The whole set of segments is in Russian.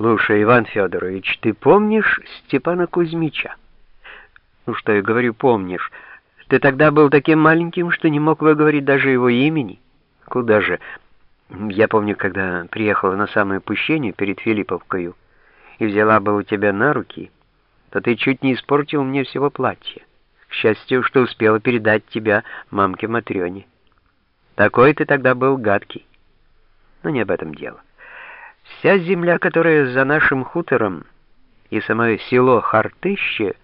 Слушай, Иван Федорович, ты помнишь Степана Кузьмича? Ну что я говорю, помнишь? Ты тогда был таким маленьким, что не мог выговорить даже его имени. Куда же? Я помню, когда приехала на самое пущение перед Филипповкою и взяла бы у тебя на руки, то ты чуть не испортил мне всего платье. К счастью, что успела передать тебя мамке Матрёне. Такой ты тогда был гадкий. Но не об этом дело. Вся земля, которая за нашим хутором, и самое село Хартыще,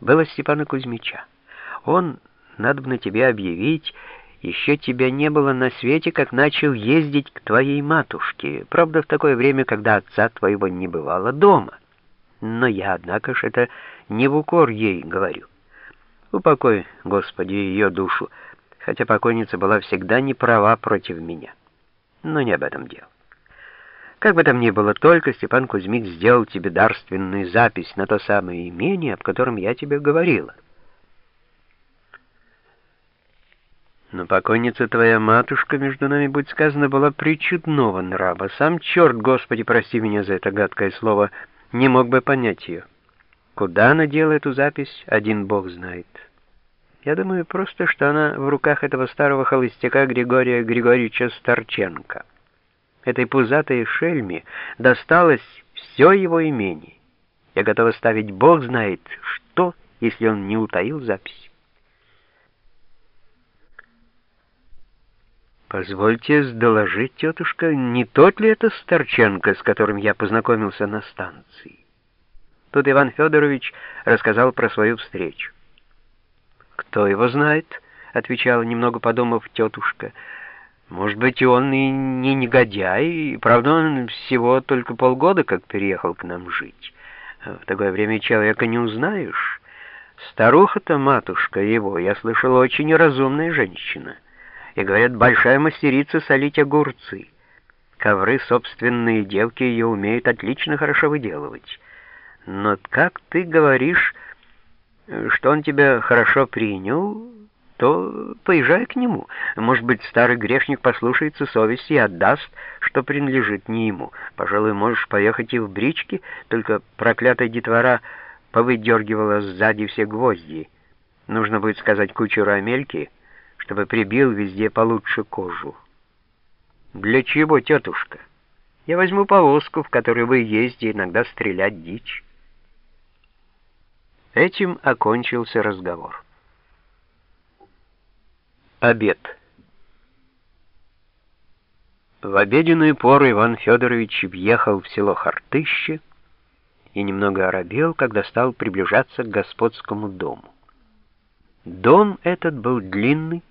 было Степана Кузьмича. Он, надо бы на тебе объявить, еще тебя не было на свете, как начал ездить к твоей матушке. Правда, в такое время, когда отца твоего не бывало дома. Но я, однако ж, это не в укор ей говорю. Упокой, Господи, ее душу, хотя покойница была всегда не права против меня. Но не об этом дело. Как бы там ни было, только Степан Кузьмич сделал тебе дарственную запись на то самое имение, об котором я тебе говорила. Но покойница твоя матушка, между нами, будь сказано, была причудного нрава. Сам черт, Господи, прости меня за это гадкое слово, не мог бы понять ее. Куда она дела эту запись, один Бог знает. Я думаю просто, что она в руках этого старого холостяка Григория Григорьевича Старченко этой пузатой шельме досталось все его имение. Я готова ставить Бог знает что, если он не утаил запись. Позвольте доложить, тетушка, не тот ли это Старченко, с которым я познакомился на станции? Тут Иван Федорович рассказал про свою встречу. «Кто его знает?» — отвечала, немного подумав тетушка — может быть, он и не негодяй, правда, он всего только полгода как переехал к нам жить. В такое время человека не узнаешь. Старуха-то, матушка его, я слышал, очень разумная женщина. И, говорят, большая мастерица солить огурцы. Ковры собственные девки ее умеют отлично хорошо выделывать. Но как ты говоришь, что он тебя хорошо принял, то поезжай к нему. Может быть, старый грешник послушается совести и отдаст, что принадлежит не ему. Пожалуй, можешь поехать и в бричке, только проклятая детвора повыдергивала сзади все гвозди. Нужно будет сказать кучеру Амельке, чтобы прибил везде получше кожу. Для чего, тетушка? Я возьму повозку, в которой вы ездите иногда стрелять дичь. Этим окончился разговор. Обед. В обеденную пору Иван Федорович въехал в село Хартыще и немного оробел, когда стал приближаться к господскому дому. Дом этот был длинный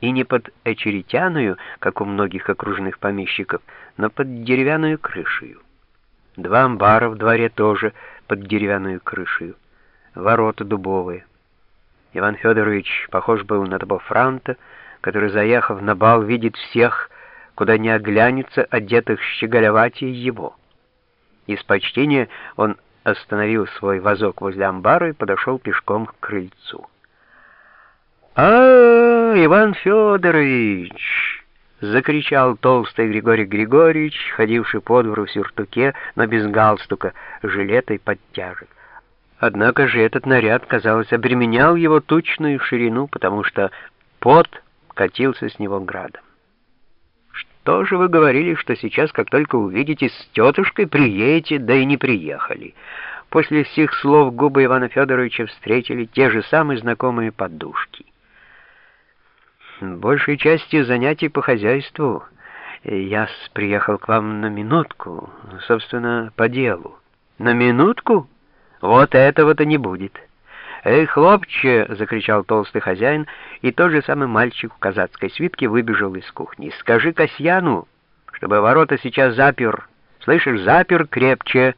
и не под очеретяную, как у многих окружных помещиков, но под деревянную крышею. Два амбара в дворе тоже под деревянную крышею, ворота дубовые. Иван Федорович похож был на того франта, который, заехав на бал, видит всех, куда не оглянется, одетых щеголеватее его. Из почтения он остановил свой вазок возле амбара и подошел пешком к крыльцу. «А, Иван Федорович!» — закричал толстый Григорий Григорьевич, ходивший по двору в сюртуке, но без галстука, жилета и подтяжек. Однако же этот наряд, казалось, обременял его тучную ширину, потому что пот катился с него градом. «Что же вы говорили, что сейчас, как только увидитесь с тетушкой, приедете, да и не приехали?» После всех слов губы Ивана Федоровича встретили те же самые знакомые подушки. Большей частью занятий по хозяйству я приехал к вам на минутку, собственно, по делу. На минутку? Вот этого-то не будет. «Эй, хлопче!» — закричал толстый хозяин, и тот же самый мальчик в казацкой свитке выбежал из кухни. «Скажи Касьяну, чтобы ворота сейчас запер. Слышишь, запер крепче.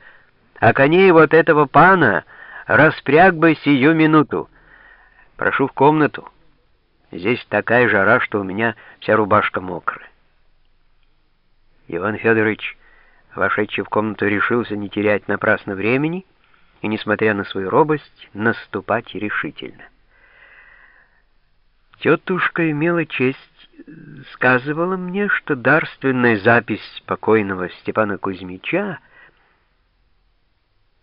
А коней вот этого пана распряг бы сию минуту. Прошу в комнату. Здесь такая жара, что у меня вся рубашка мокрая». Иван Федорович, вошедший в комнату, решился не терять напрасно времени — и, несмотря на свою робость, наступать решительно. Тетушка имела честь, сказывала мне, что дарственная запись покойного Степана Кузьмича